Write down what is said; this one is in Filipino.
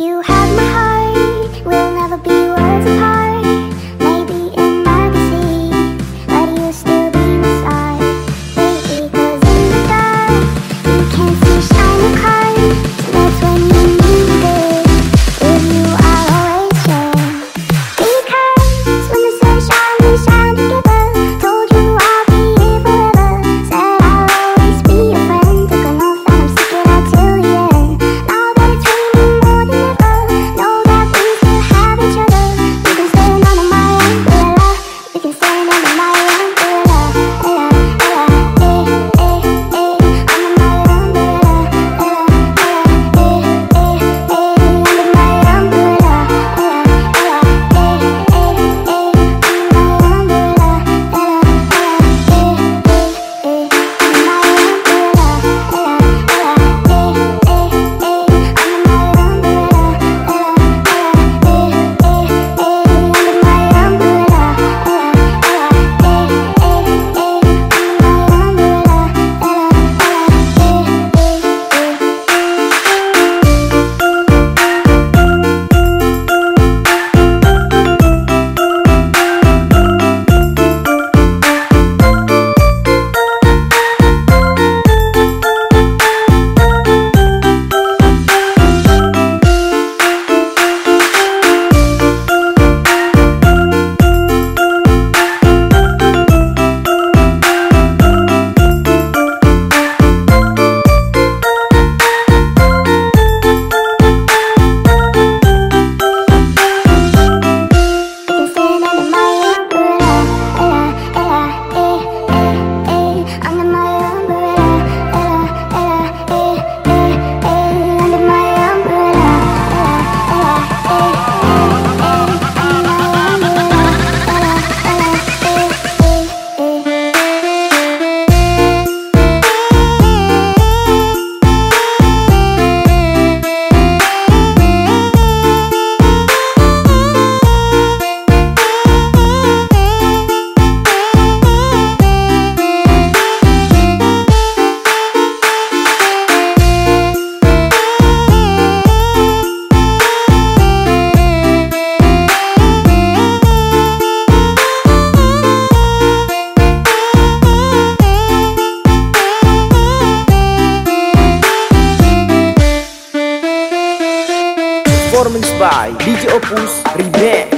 You have by DJ Opus Remix